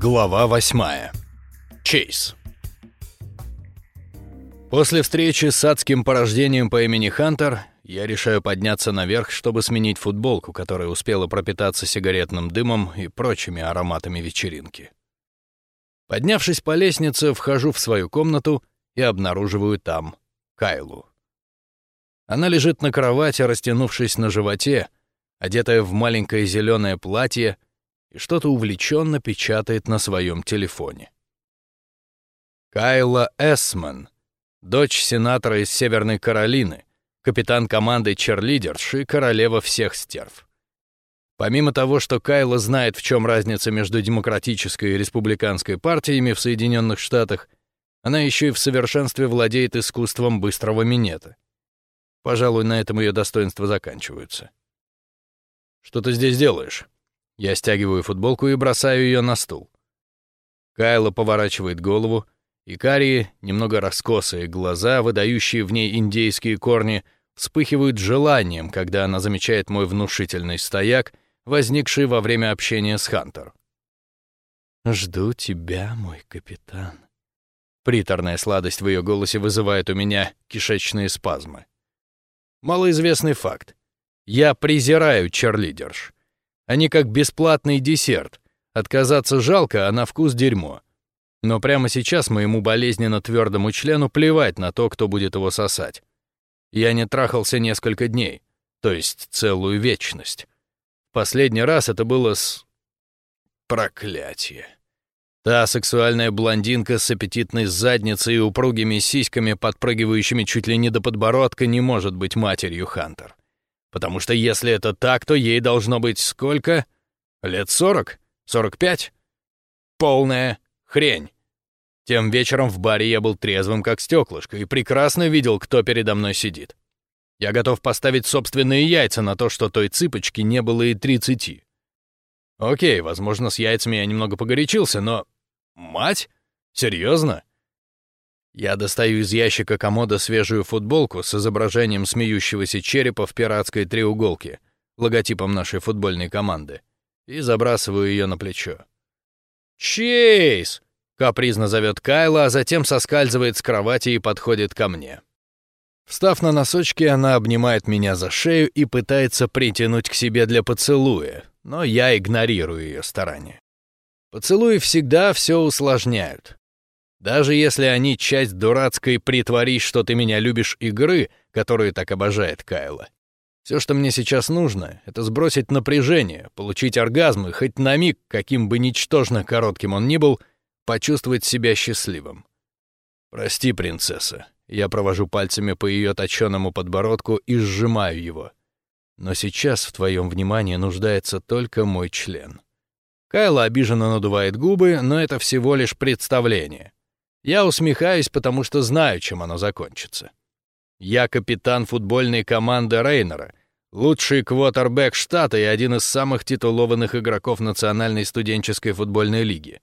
Глава восьмая. Чейз. После встречи с адским порождением по имени Хантер, я решаю подняться наверх, чтобы сменить футболку, которая успела пропитаться сигаретным дымом и прочими ароматами вечеринки. Поднявшись по лестнице, вхожу в свою комнату и обнаруживаю там Кайлу. Она лежит на кровати, растянувшись на животе, одетая в маленькое зеленое платье, и что-то увлеченно печатает на своем телефоне. Кайла Эсман, дочь сенатора из Северной Каролины, капитан команды черлидерш и королева всех стерв. Помимо того, что Кайла знает, в чем разница между демократической и республиканской партиями в Соединенных Штатах, она еще и в совершенстве владеет искусством быстрого минета. Пожалуй, на этом ее достоинства заканчиваются. «Что ты здесь делаешь?» Я стягиваю футболку и бросаю ее на стул. Кайла поворачивает голову, и карие, немного раскосые глаза, выдающие в ней индейские корни, вспыхивают желанием, когда она замечает мой внушительный стояк, возникший во время общения с Хантер. «Жду тебя, мой капитан». Приторная сладость в ее голосе вызывает у меня кишечные спазмы. Малоизвестный факт. Я презираю черлидерш. Они как бесплатный десерт. Отказаться жалко, а на вкус дерьмо. Но прямо сейчас моему болезненно твердому члену плевать на то, кто будет его сосать. Я не трахался несколько дней, то есть целую вечность. Последний раз это было с... Проклятие. Та сексуальная блондинка с аппетитной задницей и упругими сиськами, подпрыгивающими чуть ли не до подбородка, не может быть матерью Хантер. Потому что если это так, то ей должно быть сколько? Лет сорок? Сорок пять? Полная хрень. Тем вечером в баре я был трезвым, как стеклышко, и прекрасно видел, кто передо мной сидит. Я готов поставить собственные яйца на то, что той цыпочки не было и тридцати. Окей, возможно, с яйцами я немного погорячился, но... Мать? Серьезно? Я достаю из ящика комода свежую футболку с изображением смеющегося черепа в пиратской треуголке, логотипом нашей футбольной команды, и забрасываю ее на плечо. «Чейз!» — капризно зовет Кайла, а затем соскальзывает с кровати и подходит ко мне. Встав на носочки, она обнимает меня за шею и пытается притянуть к себе для поцелуя, но я игнорирую ее старания. Поцелуи всегда все усложняют. Даже если они часть дурацкой «притворись, что ты меня любишь» игры, которую так обожает Кайла. Все, что мне сейчас нужно, это сбросить напряжение, получить оргазм и хоть на миг, каким бы ничтожно коротким он ни был, почувствовать себя счастливым. «Прости, принцесса», я провожу пальцами по ее точенному подбородку и сжимаю его. Но сейчас в твоем внимании нуждается только мой член. Кайла обиженно надувает губы, но это всего лишь представление. Я усмехаюсь, потому что знаю, чем оно закончится. Я капитан футбольной команды Рейнера, лучший квотербек штата и один из самых титулованных игроков Национальной студенческой футбольной лиги.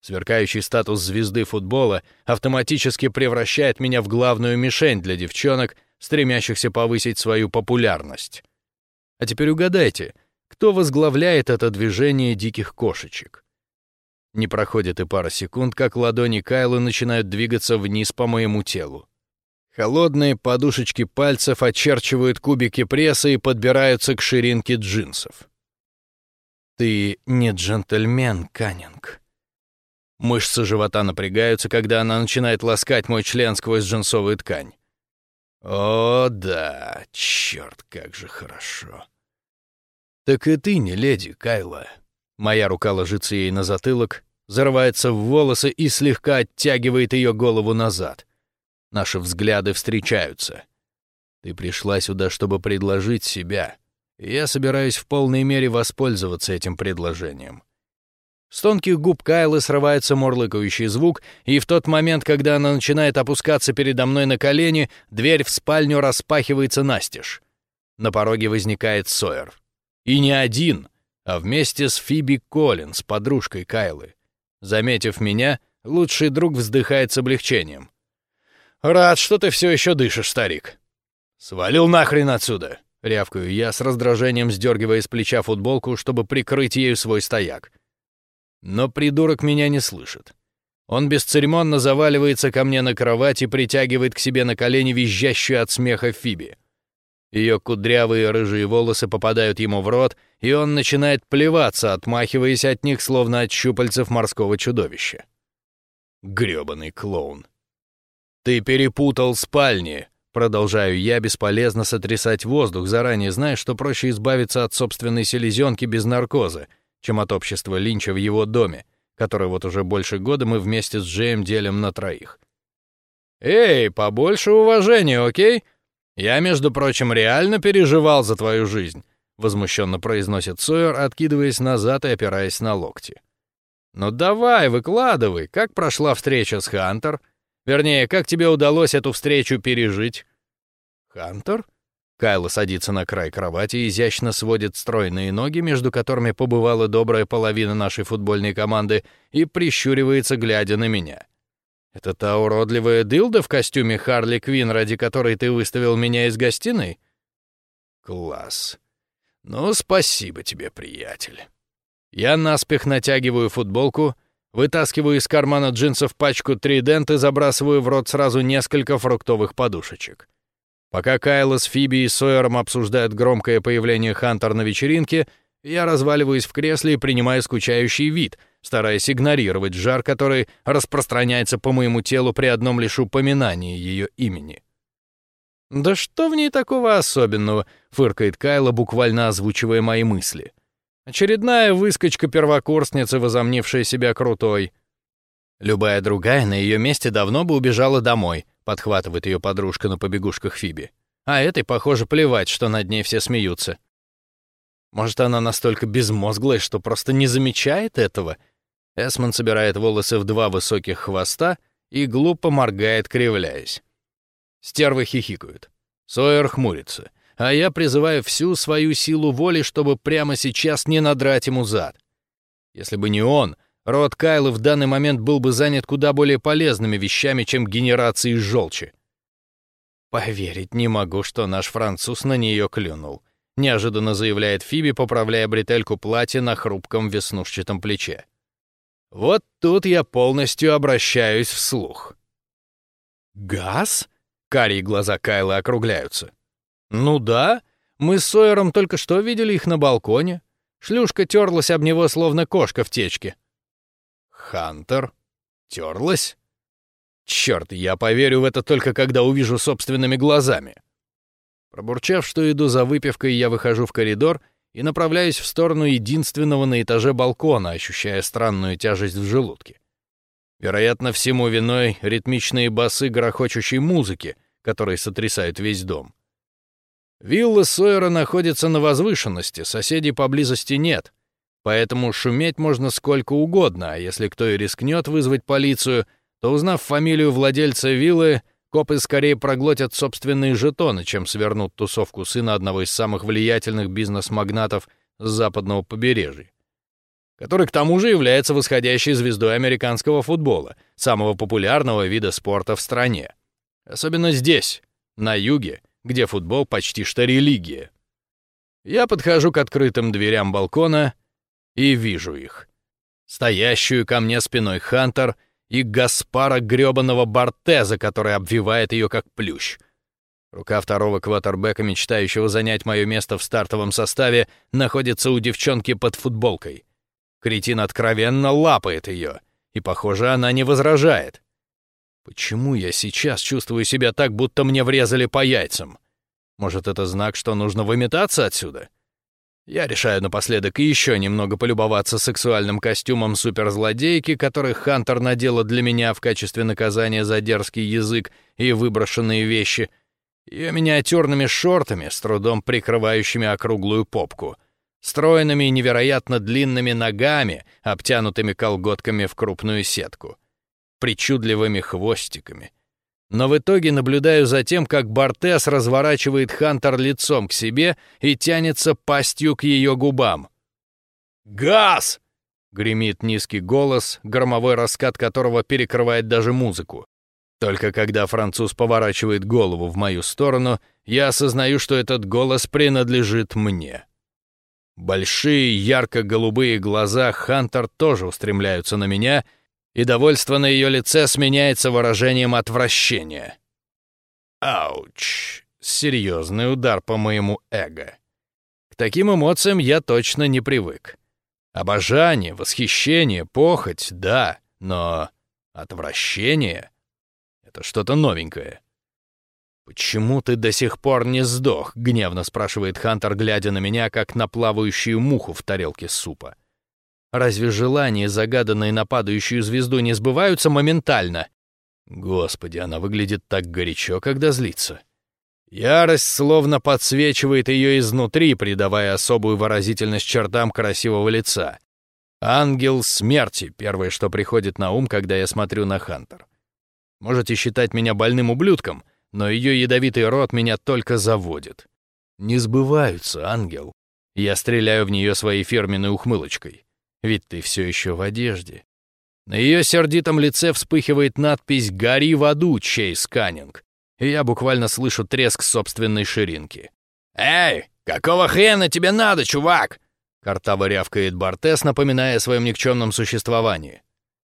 Сверкающий статус звезды футбола автоматически превращает меня в главную мишень для девчонок, стремящихся повысить свою популярность. А теперь угадайте, кто возглавляет это движение диких кошечек? Не проходит и пара секунд, как ладони Кайлы начинают двигаться вниз по моему телу. Холодные подушечки пальцев очерчивают кубики пресса и подбираются к ширинке джинсов. «Ты не джентльмен, Каннинг». Мышцы живота напрягаются, когда она начинает ласкать мой член сквозь джинсовую ткань. «О, да, черт, как же хорошо». «Так и ты не леди, Кайла». Моя рука ложится ей на затылок, зарывается в волосы и слегка оттягивает ее голову назад. Наши взгляды встречаются. Ты пришла сюда, чтобы предложить себя. Я собираюсь в полной мере воспользоваться этим предложением. С тонких губ Кайлы срывается морлыкающий звук, и в тот момент, когда она начинает опускаться передо мной на колени, дверь в спальню распахивается настежь. На пороге возникает Сойер. И не один, а вместе с Фиби Коллинз, подружкой Кайлы. Заметив меня, лучший друг вздыхает с облегчением. «Рад, что ты все еще дышишь, старик». «Свалил нахрен отсюда!» — рявкаю я, с раздражением сдергивая с плеча футболку, чтобы прикрыть ею свой стояк. Но придурок меня не слышит. Он бесцеремонно заваливается ко мне на кровать и притягивает к себе на колени визжащую от смеха Фиби. Ее кудрявые рыжие волосы попадают ему в рот, и он начинает плеваться, отмахиваясь от них, словно от щупальцев морского чудовища. Грёбаный клоун. «Ты перепутал спальни!» Продолжаю я бесполезно сотрясать воздух, заранее зная, что проще избавиться от собственной селезенки без наркоза, чем от общества Линча в его доме, который вот уже больше года мы вместе с Джеем делим на троих. «Эй, побольше уважения, окей? Я, между прочим, реально переживал за твою жизнь», возмущенно произносит Сойер, откидываясь назад и опираясь на локти. «Ну давай, выкладывай, как прошла встреча с Хантер?» Вернее, как тебе удалось эту встречу пережить?» «Хантер?» Кайло садится на край кровати и изящно сводит стройные ноги, между которыми побывала добрая половина нашей футбольной команды, и прищуривается, глядя на меня. «Это та уродливая дылда в костюме Харли Квин, ради которой ты выставил меня из гостиной?» «Класс. Ну, спасибо тебе, приятель». Я наспех натягиваю футболку — Вытаскиваю из кармана джинсов пачку тридент и забрасываю в рот сразу несколько фруктовых подушечек. Пока Кайло с Фиби и Сойером обсуждают громкое появление Хантер на вечеринке, я разваливаюсь в кресле и принимаю скучающий вид, стараясь игнорировать жар, который распространяется по моему телу при одном лишь упоминании ее имени. «Да что в ней такого особенного?» — фыркает Кайло, буквально озвучивая мои мысли. Очередная выскочка-первокурсница, возомнившая себя крутой. Любая другая на ее месте давно бы убежала домой, подхватывает ее подружка на побегушках Фиби. А этой, похоже, плевать, что над ней все смеются. Может, она настолько безмозглая, что просто не замечает этого? Эсмон собирает волосы в два высоких хвоста и глупо моргает, кривляясь. Стервы хихикают. Сойер хмурится а я призываю всю свою силу воли, чтобы прямо сейчас не надрать ему зад. Если бы не он, род Кайла в данный момент был бы занят куда более полезными вещами, чем генерацией желчи. «Поверить не могу, что наш француз на нее клюнул», — неожиданно заявляет Фиби, поправляя бретельку платья на хрупком веснушчатом плече. Вот тут я полностью обращаюсь вслух. «Газ?» — карие глаза Кайла округляются. «Ну да, мы с Сойером только что видели их на балконе. Шлюшка терлась об него, словно кошка в течке». «Хантер? Терлась?» «Черт, я поверю в это только когда увижу собственными глазами». Пробурчав, что иду за выпивкой, я выхожу в коридор и направляюсь в сторону единственного на этаже балкона, ощущая странную тяжесть в желудке. Вероятно, всему виной ритмичные басы грохочущей музыки, которые сотрясают весь дом. Вилла Сойера находится на возвышенности, соседей поблизости нет, поэтому шуметь можно сколько угодно, а если кто и рискнет вызвать полицию, то, узнав фамилию владельца виллы, копы скорее проглотят собственные жетоны, чем свернут тусовку сына одного из самых влиятельных бизнес-магнатов с западного побережья, который к тому же является восходящей звездой американского футбола, самого популярного вида спорта в стране. Особенно здесь, на юге, где футбол почти что религия. Я подхожу к открытым дверям балкона и вижу их. Стоящую ко мне спиной Хантер и Гаспара грёбаного Бортеза, который обвивает ее как плющ. Рука второго квотербека, мечтающего занять мое место в стартовом составе, находится у девчонки под футболкой. Кретин откровенно лапает ее, и, похоже, она не возражает. Почему я сейчас чувствую себя так, будто мне врезали по яйцам? Может, это знак, что нужно выметаться отсюда? Я решаю напоследок еще немного полюбоваться сексуальным костюмом суперзлодейки, который Хантер надела для меня в качестве наказания за дерзкий язык и выброшенные вещи, ее миниатюрными шортами, с трудом прикрывающими округлую попку, стройными и невероятно длинными ногами, обтянутыми колготками в крупную сетку — причудливыми хвостиками. Но в итоге наблюдаю за тем, как Бортес разворачивает Хантер лицом к себе и тянется пастью к ее губам. «Газ!» — гремит низкий голос, громовой раскат которого перекрывает даже музыку. Только когда француз поворачивает голову в мою сторону, я осознаю, что этот голос принадлежит мне. Большие ярко-голубые глаза Хантер тоже устремляются на меня, и довольство на ее лице сменяется выражением отвращения. Ауч! Серьезный удар по моему эго. К таким эмоциям я точно не привык. Обожание, восхищение, похоть — да, но отвращение — это что-то новенькое. «Почему ты до сих пор не сдох?» — гневно спрашивает Хантер, глядя на меня, как на плавающую муху в тарелке супа. «Разве желания, загаданные на падающую звезду, не сбываются моментально?» Господи, она выглядит так горячо, когда злится. Ярость словно подсвечивает ее изнутри, придавая особую выразительность чертам красивого лица. Ангел смерти — первое, что приходит на ум, когда я смотрю на Хантер. Можете считать меня больным ублюдком, но ее ядовитый рот меня только заводит. Не сбываются, ангел. Я стреляю в нее своей фирменной ухмылочкой. Ведь ты все еще в одежде. На ее сердитом лице вспыхивает надпись «Гори в аду, Чейз Каннинг», и я буквально слышу треск собственной ширинки. «Эй, какого хрена тебе надо, чувак?» Картаво рявкает Бартес, напоминая о своем никчемном существовании.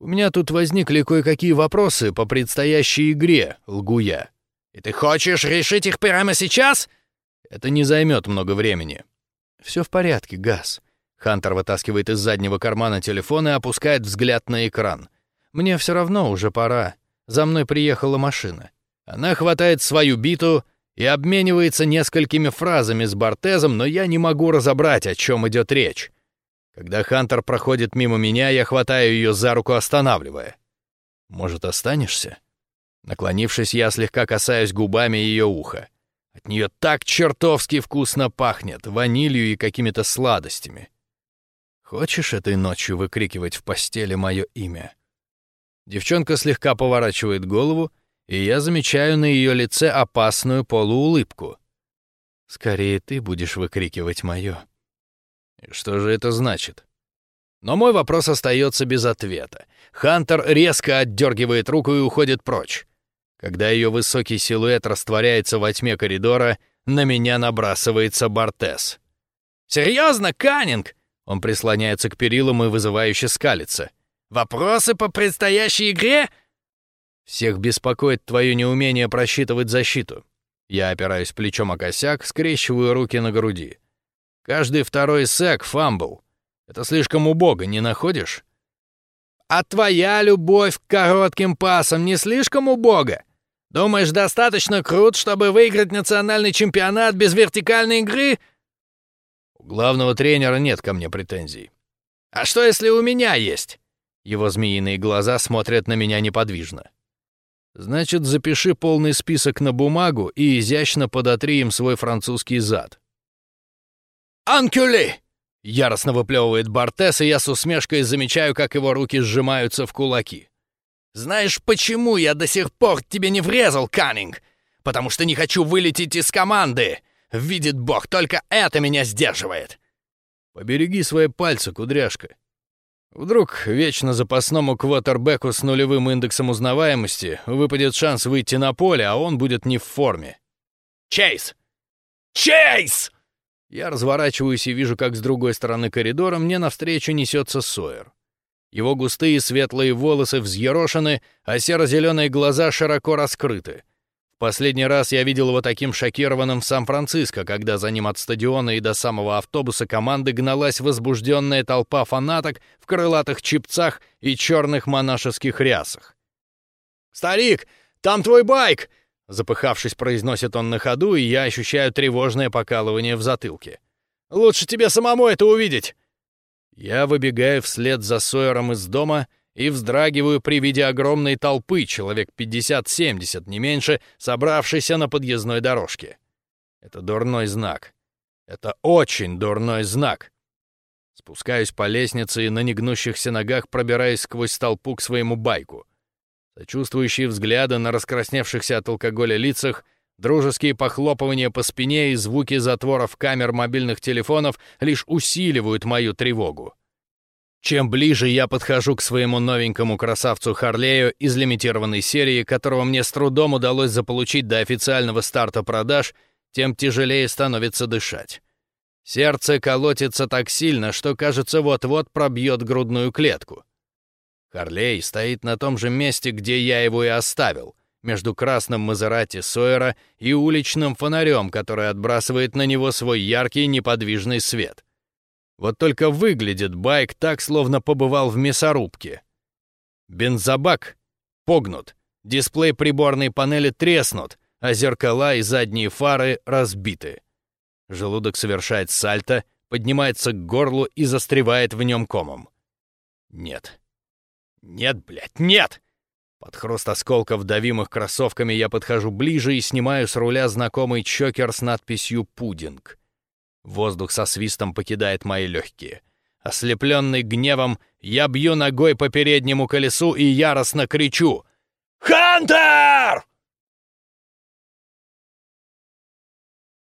«У меня тут возникли кое-какие вопросы по предстоящей игре, лгу я». «И ты хочешь решить их прямо сейчас?» «Это не займет много времени». «Все в порядке, Газ». Хантер вытаскивает из заднего кармана телефон и опускает взгляд на экран. «Мне все равно уже пора. За мной приехала машина. Она хватает свою биту и обменивается несколькими фразами с Бортезом, но я не могу разобрать, о чем идет речь. Когда Хантер проходит мимо меня, я хватаю ее за руку, останавливая. «Может, останешься?» Наклонившись, я слегка касаюсь губами ее уха. От нее так чертовски вкусно пахнет, ванилью и какими-то сладостями. «Хочешь этой ночью выкрикивать в постели мое имя?» Девчонка слегка поворачивает голову, и я замечаю на ее лице опасную полуулыбку. «Скорее ты будешь выкрикивать мое». Что же это значит? Но мой вопрос остается без ответа. Хантер резко отдергивает руку и уходит прочь. Когда ее высокий силуэт растворяется во тьме коридора, на меня набрасывается Бортес. «Серьезно, Каннинг?» Он прислоняется к перилам и вызывающе скалится. «Вопросы по предстоящей игре?» Всех беспокоит твое неумение просчитывать защиту. Я опираюсь плечом о косяк, скрещиваю руки на груди. Каждый второй сэк — фамбл. Это слишком убого, не находишь? А твоя любовь к коротким пасам не слишком убога? Думаешь, достаточно крут, чтобы выиграть национальный чемпионат без вертикальной игры? У главного тренера нет ко мне претензий. А что, если у меня есть? Его змеиные глаза смотрят на меня неподвижно. Значит, запиши полный список на бумагу и изящно подотри им свой французский зад. «Анкюли!» — яростно выплевывает Бартес, и я с усмешкой замечаю, как его руки сжимаются в кулаки. «Знаешь, почему я до сих пор тебе не врезал, Каннинг? Потому что не хочу вылететь из команды! Видит Бог, только это меня сдерживает!» «Побереги свои пальцы, кудряшка!» Вдруг вечно запасному квотербеку с нулевым индексом узнаваемости выпадет шанс выйти на поле, а он будет не в форме. «Чейз! Чейз!» Я разворачиваюсь и вижу, как с другой стороны коридора мне навстречу несется Сойер. Его густые светлые волосы взъерошены, а серо-зеленые глаза широко раскрыты. Последний раз я видел его таким шокированным в Сан-Франциско, когда за ним от стадиона и до самого автобуса команды гналась возбужденная толпа фанаток в крылатых чипцах и черных монашеских рясах. «Старик, там твой байк!» Запыхавшись, произносит он на ходу, и я ощущаю тревожное покалывание в затылке. «Лучше тебе самому это увидеть!» Я выбегаю вслед за Сойером из дома — и вздрагиваю при виде огромной толпы, человек 50-70, не меньше, собравшейся на подъездной дорожке. Это дурной знак. Это очень дурной знак. Спускаюсь по лестнице и на негнущихся ногах пробираюсь сквозь толпу к своему байку. Сочувствующие взгляды на раскрасневшихся от алкоголя лицах, дружеские похлопывания по спине и звуки затворов камер мобильных телефонов лишь усиливают мою тревогу. Чем ближе я подхожу к своему новенькому красавцу Харлею из лимитированной серии, которого мне с трудом удалось заполучить до официального старта продаж, тем тяжелее становится дышать. Сердце колотится так сильно, что, кажется, вот-вот пробьет грудную клетку. Харлей стоит на том же месте, где я его и оставил, между красным Мазерати Сойера и уличным фонарем, который отбрасывает на него свой яркий неподвижный свет. Вот только выглядит байк так, словно побывал в мясорубке. Бензобак погнут, дисплей приборной панели треснут, а зеркала и задние фары разбиты. Желудок совершает сальто, поднимается к горлу и застревает в нем комом. Нет. Нет, блядь, нет! Под хруст осколков, давимых кроссовками, я подхожу ближе и снимаю с руля знакомый чокер с надписью «Пудинг». Воздух со свистом покидает мои легкие. Ослепленный гневом, я бью ногой по переднему колесу и яростно кричу «Хантер!»